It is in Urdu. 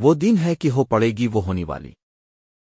وہ دن ہے کہ ہو پڑے گی وہ ہونے والی۔